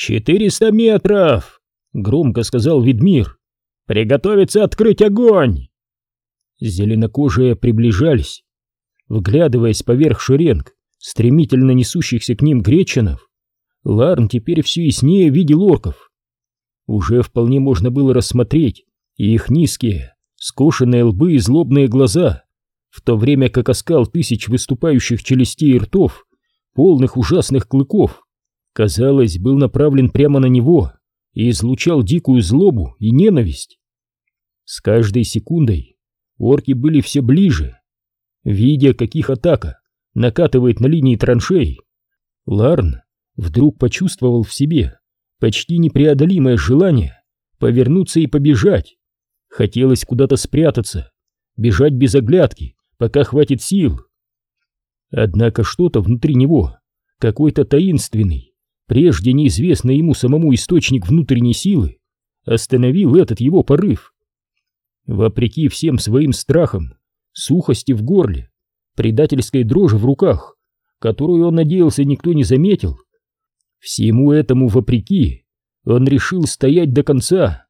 «Четыреста метров!» — громко сказал Ведмир. «Приготовиться открыть огонь!» Зеленокожие приближались. Вглядываясь поверх шеренг, стремительно несущихся к ним гречанов, Ларн теперь все яснее видел орков. Уже вполне можно было рассмотреть их низкие, скошенные лбы и злобные глаза, в то время как оскал тысяч выступающих челюстей и ртов, полных ужасных клыков, казалось, был направлен прямо на него и излучал дикую злобу и ненависть. С каждой секундой орки были все ближе. Видя, каких атака накатывает на линии траншей, Ларн вдруг почувствовал в себе почти непреодолимое желание повернуться и побежать. Хотелось куда-то спрятаться, бежать без оглядки, пока хватит сил. Однако что-то внутри него, какой-то таинственный, прежде неизвестный ему самому источник внутренней силы, остановил этот его порыв. Вопреки всем своим страхам, сухости в горле, предательской дрожи в руках, которую он надеялся никто не заметил, всему этому вопреки он решил стоять до конца.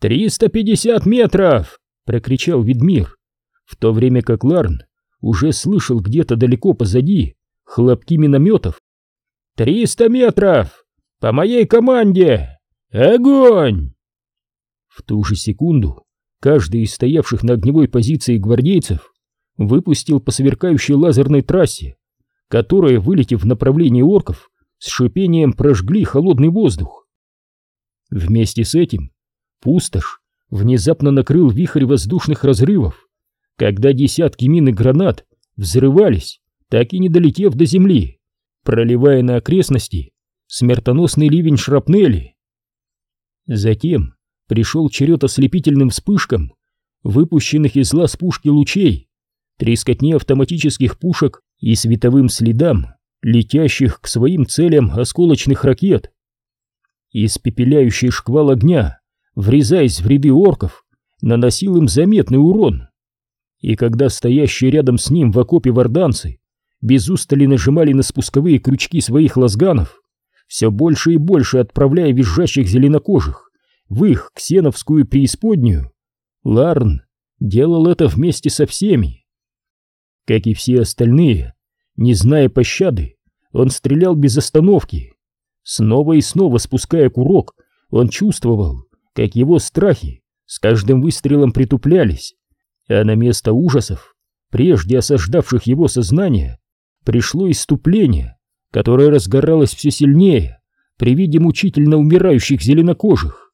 «Триста пятьдесят метров!» — прокричал Ведмир, в то время как Ларн уже слышал где-то далеко позади хлопки минометов. «Триста метров! По моей команде! Огонь!» В ту же секунду каждый из стоявших на огневой позиции гвардейцев выпустил по сверкающей лазерной трассе, которая, вылетев в направлении орков, с шипением прожгли холодный воздух. Вместе с этим пустошь внезапно накрыл вихрь воздушных разрывов, когда десятки мин и гранат взрывались, так и не долетев до земли, проливая на окрестности смертоносный ливень шрапнели. Затем пришел черед ослепительным вспышкам, выпущенных из лаз пушки лучей, трескотне автоматических пушек и световым следам, летящих к своим целям осколочных ракет. Испепеляющий шквал огня, врезаясь в ряды орков, наносил им заметный урон. И когда стоящие рядом с ним в окопе варданцы без устали нажимали на спусковые крючки своих лазганов, все больше и больше отправляя визжащих зеленокожих в их ксеновскую преисподнюю, Ларн делал это вместе со всеми. Как и все остальные, не зная пощады, он стрелял без остановки. Снова и снова спуская курок, он чувствовал, как его страхи с каждым выстрелом притуплялись, а на место ужасов, прежде осаждавших его сознание, пришло иступление, которое разгоралось все сильнее при виде мучительно умирающих зеленокожих.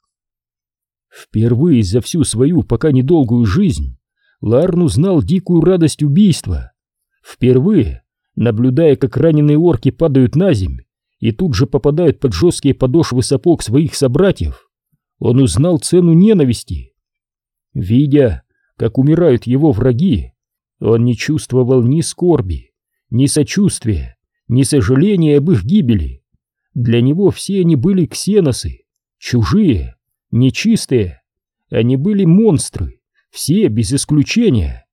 Впервые за всю свою пока недолгую жизнь Ларн узнал дикую радость убийства. Впервые, наблюдая, как раненые орки падают на земь и тут же попадают под жесткие подошвы сапог своих собратьев, он узнал цену ненависти. Видя, как умирают его враги, он не чувствовал ни скорби, ни сочувствия, ни сожаления об их гибели. Для него все они были ксеносы, чужие, нечистые. Они были монстры, все без исключения.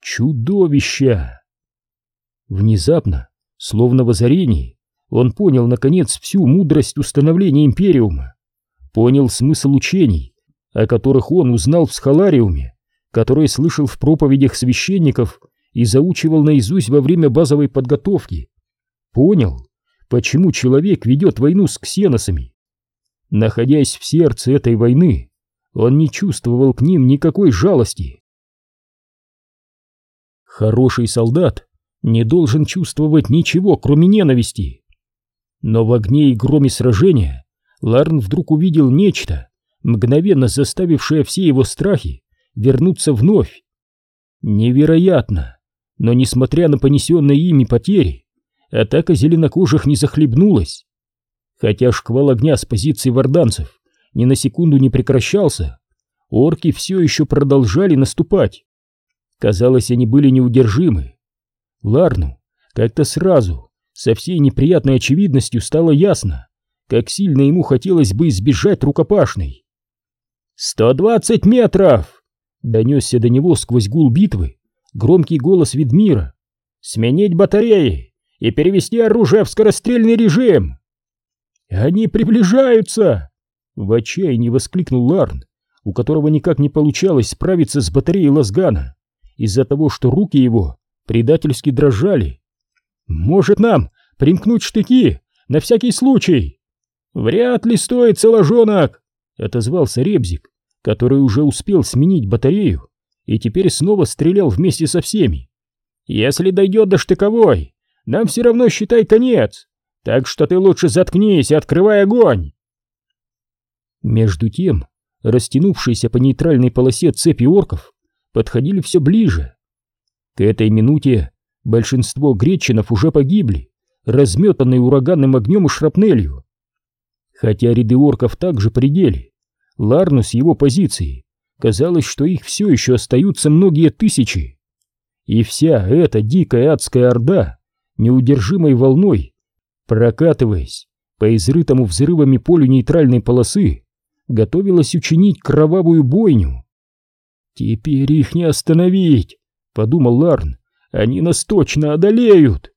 Чудовища! Внезапно, словно в озарении, он понял, наконец, всю мудрость установления Империума, понял смысл учений, о которых он узнал в Схолариуме, которые слышал в проповедях священников и заучивал наизусть во время базовой подготовки. Понял, почему человек ведет войну с ксеносами. Находясь в сердце этой войны, он не чувствовал к ним никакой жалости. Хороший солдат не должен чувствовать ничего, кроме ненависти. Но в огне и громе сражения Ларн вдруг увидел нечто, мгновенно заставившее все его страхи вернуться вновь. Невероятно, но несмотря на понесенные ими потери, атака зеленокожих не захлебнулась. Хотя шквал огня с позиции варданцев ни на секунду не прекращался, орки все еще продолжали наступать. Казалось, они были неудержимы. Ларну как-то сразу, со всей неприятной очевидностью стало ясно, как сильно ему хотелось бы избежать рукопашной. «Сто двадцать метров!» — донесся до него сквозь гул битвы громкий голос Ведмира. «Сменить батареи и перевести оружие в скорострельный режим!» Они приближаются!» В отчаянии воскликнул Ларн, у которого никак не получалось справиться с батареей лазгана из-за того, что руки его предательски дрожали. «Может нам примкнуть штыки на всякий случай?» «Вряд ли стоит, соложонок!» — отозвался Ребзик, который уже успел сменить батарею и теперь снова стрелял вместе со всеми. «Если дойдет до штыковой, нам все равно считай конец, так что ты лучше заткнись и открывай огонь!» Между тем, растянувшиеся по нейтральной полосе цепи орков подходили все ближе. К этой минуте большинство гречинов уже погибли, разметанные ураганным огнем и шрапнелью. Хотя ряды орков также предели, Ларну с его позиции казалось, что их все еще остаются многие тысячи. И вся эта дикая адская орда, неудержимой волной, прокатываясь по изрытому взрывами полю нейтральной полосы, готовилась учинить кровавую бойню. «Теперь их не остановить!» — подумал Ларн. «Они нас точно одолеют!»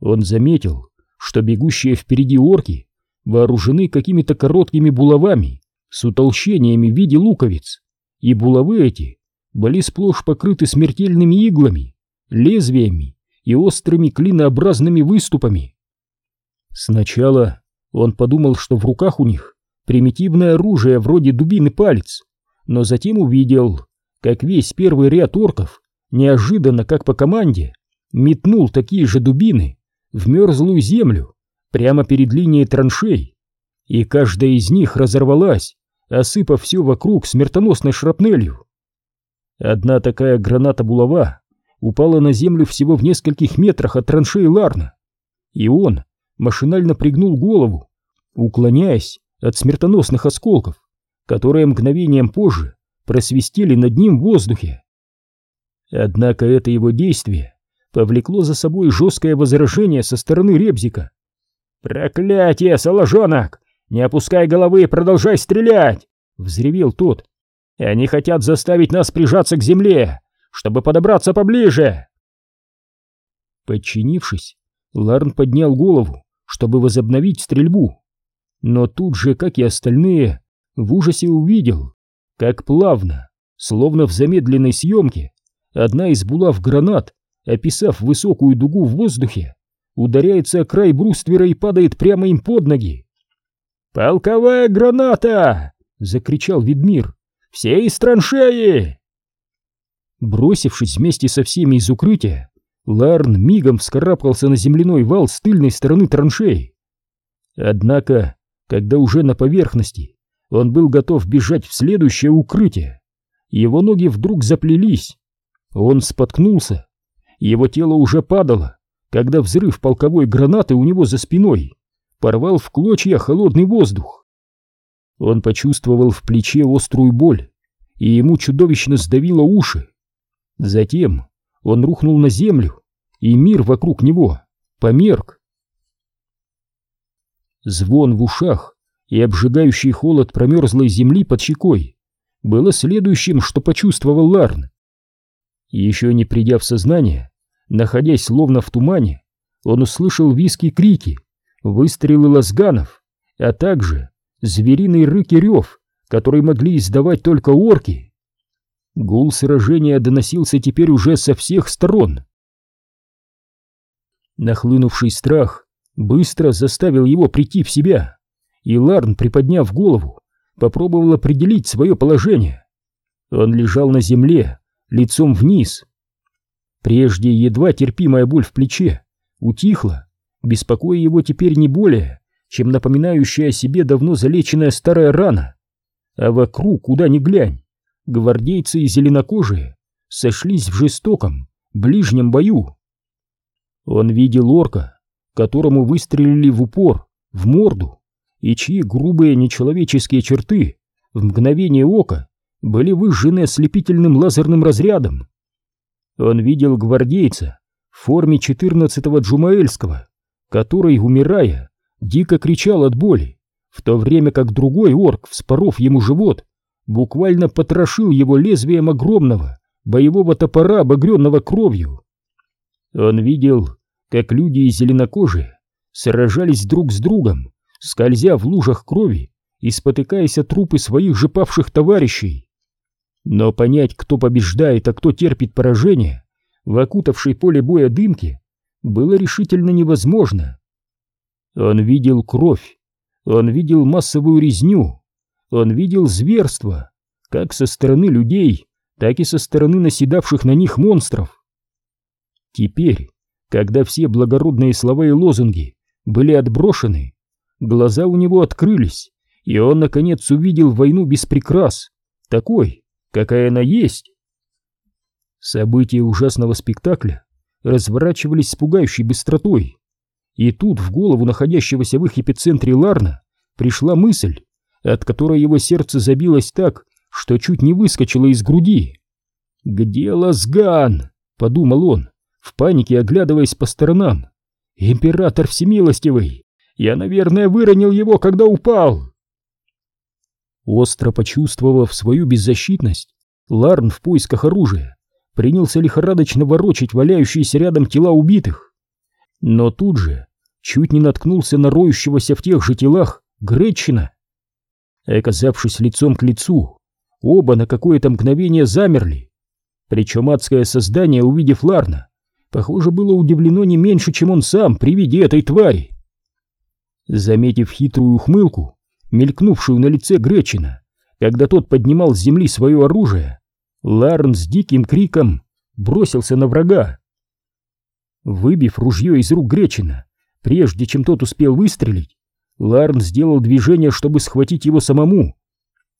Он заметил, что бегущие впереди орки вооружены какими-то короткими булавами с утолщениями в виде луковиц, и булавы эти были сплошь покрыты смертельными иглами, лезвиями и острыми клинообразными выступами. Сначала он подумал, что в руках у них примитивное оружие вроде дубины палец, но затем увидел, как весь первый ряд орков неожиданно, как по команде, метнул такие же дубины в мерзлую землю прямо перед линией траншей, и каждая из них разорвалась, осыпав все вокруг смертоносной шрапнелью. Одна такая граната-булава упала на землю всего в нескольких метрах от траншеи Ларна, и он машинально пригнул голову, уклоняясь от смертоносных осколков, которые мгновением позже просвистели над ним в воздухе. Однако это его действие повлекло за собой жесткое возражение со стороны Ребзика. «Проклятие, соложонок! Не опускай головы и продолжай стрелять!» — взревел тот. «Они хотят заставить нас прижаться к земле, чтобы подобраться поближе!» Подчинившись, Ларн поднял голову, чтобы возобновить стрельбу. Но тут же, как и остальные, в ужасе увидел, как плавно, словно в замедленной съемке, одна из булав гранат, описав высокую дугу в воздухе, ударяется о край бруствера и падает прямо им под ноги. «Полковая граната!» — закричал Ведмир. «Все из траншеи!» Бросившись вместе со всеми из укрытия, Ларн мигом вскарабкался на земляной вал с тыльной стороны траншеи. Однако, когда уже на поверхности он был готов бежать в следующее укрытие, его ноги вдруг заплелись. Он споткнулся, его тело уже падало, когда взрыв полковой гранаты у него за спиной порвал в клочья холодный воздух. Он почувствовал в плече острую боль, и ему чудовищно сдавило уши. Затем он рухнул на землю, и мир вокруг него померк. Звон в ушах и обжигающий холод промерзлой земли под щекой было следующим, что почувствовал Ларн. Еще не придя в сознание, находясь словно в тумане, он услышал виски крики, выстрелы лазганов, а также звериный рык и рев, который могли издавать только орки. Гул сражения доносился теперь уже со всех сторон. Нахлынувший страх быстро заставил его прийти в себя, и Ларн, приподняв голову, попробовал определить свое положение. Он лежал на земле, лицом вниз. Прежде едва терпимая боль в плече утихла, беспокоя его теперь не более, чем напоминающая о себе давно залеченная старая рана. А вокруг, куда ни глянь, гвардейцы и зеленокожие сошлись в жестоком, ближнем бою. Он видел орка, которому выстрелили в упор, в морду, и чьи грубые нечеловеческие черты в мгновение ока были выжжены ослепительным лазерным разрядом. Он видел гвардейца в форме 14-го Джумаэльского, который, умирая, дико кричал от боли, в то время как другой орк, вспоров ему живот, буквально потрошил его лезвием огромного боевого топора, обогренного кровью. Он видел, как люди из зеленокожие сражались друг с другом, скользя в лужах крови и спотыкаясь о трупы своих же павших товарищей. Но понять, кто побеждает, а кто терпит поражение, в окутавшей поле боя дымке, было решительно невозможно. Он видел кровь, он видел массовую резню, он видел зверство, как со стороны людей, так и со стороны наседавших на них монстров. Теперь, когда все благородные слова и лозунги были отброшены, глаза у него открылись, и он, наконец, увидел войну без прикрас, такой, какая она есть. События ужасного спектакля разворачивались с пугающей быстротой, и тут в голову находящегося в их эпицентре Ларна пришла мысль, от которой его сердце забилось так, что чуть не выскочило из груди. «Где Лазган?» — подумал он, в панике оглядываясь по сторонам. «Император всемилостивый! Я, наверное, выронил его, когда упал!» Остро почувствовав свою беззащитность, Ларн в поисках оружия принялся лихорадочно ворочать валяющиеся рядом тела убитых. Но тут же чуть не наткнулся на роющегося в тех же телах Гречина. Оказавшись лицом к лицу, оба на какое-то мгновение замерли. Причем адское создание, увидев Ларна, похоже, было удивлено не меньше, чем он сам при виде этой твари. Заметив хитрую ухмылку, мелькнувшую на лице Гречина, когда тот поднимал с земли свое оружие, Ларн с диким криком бросился на врага. Выбив ружье из рук Гречина, прежде чем тот успел выстрелить, Ларн сделал движение, чтобы схватить его самому,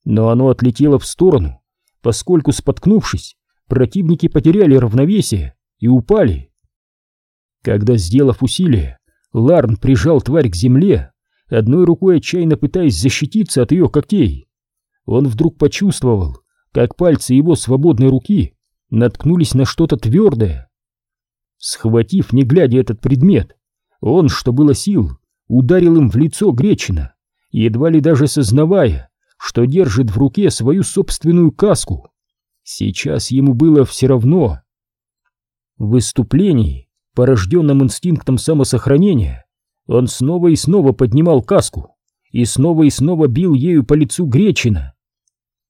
но оно отлетело в сторону, поскольку, споткнувшись, противники потеряли равновесие и упали. Когда, сделав усилие, Ларн прижал тварь к земле, одной рукой отчаянно пытаясь защититься от ее когтей, он вдруг почувствовал, как пальцы его свободной руки наткнулись на что-то твердое. Схватив, не глядя этот предмет, он, что было сил, ударил им в лицо Гречина, едва ли даже сознавая, что держит в руке свою собственную каску. Сейчас ему было все равно. В выступлении, порожденном инстинктом самосохранения, он снова и снова поднимал каску и снова и снова бил ею по лицу Гречина.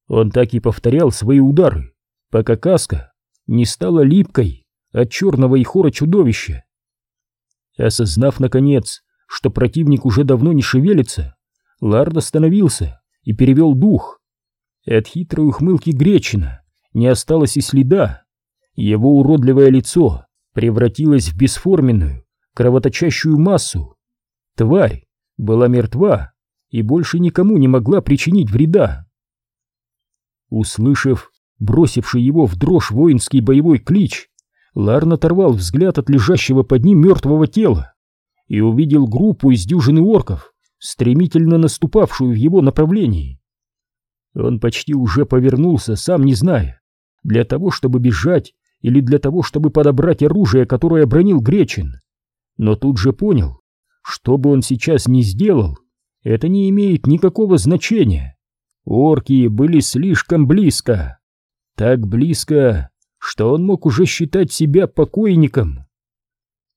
Он так и повторял свои удары, пока каска не стала липкой от черного и хора чудовища. Осознав, наконец, что противник уже давно не шевелится, Лард остановился и перевел дух. От хитрой ухмылки Гречина не осталось и следа. Его уродливое лицо превратилось в бесформенную, кровоточащую массу. Тварь была мертва и больше никому не могла причинить вреда. Услышав бросивший его в дрожь воинский боевой клич, Ларн оторвал взгляд от лежащего под ним мертвого тела и увидел группу из дюжины орков, стремительно наступавшую в его направлении. Он почти уже повернулся, сам не зная, для того, чтобы бежать или для того, чтобы подобрать оружие, которое бронил Гречин. Но тут же понял, что бы он сейчас ни сделал, это не имеет никакого значения. Орки были слишком близко. Так близко, что он мог уже считать себя покойником.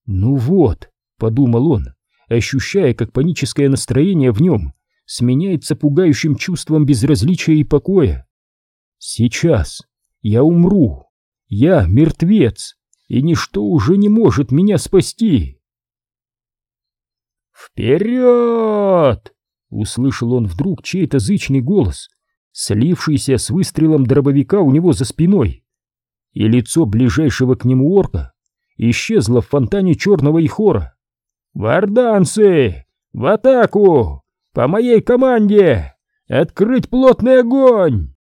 «Ну вот», — подумал он, ощущая, как паническое настроение в нем сменяется пугающим чувством безразличия и покоя. «Сейчас я умру, я мертвец, и ничто уже не может меня спасти». «Вперед!» Услышал он вдруг чей-то зычный голос, слившийся с выстрелом дробовика у него за спиной, и лицо ближайшего к нему орка исчезло в фонтане черного ихора. «Варданцы! В атаку! По моей команде! Открыть плотный огонь!»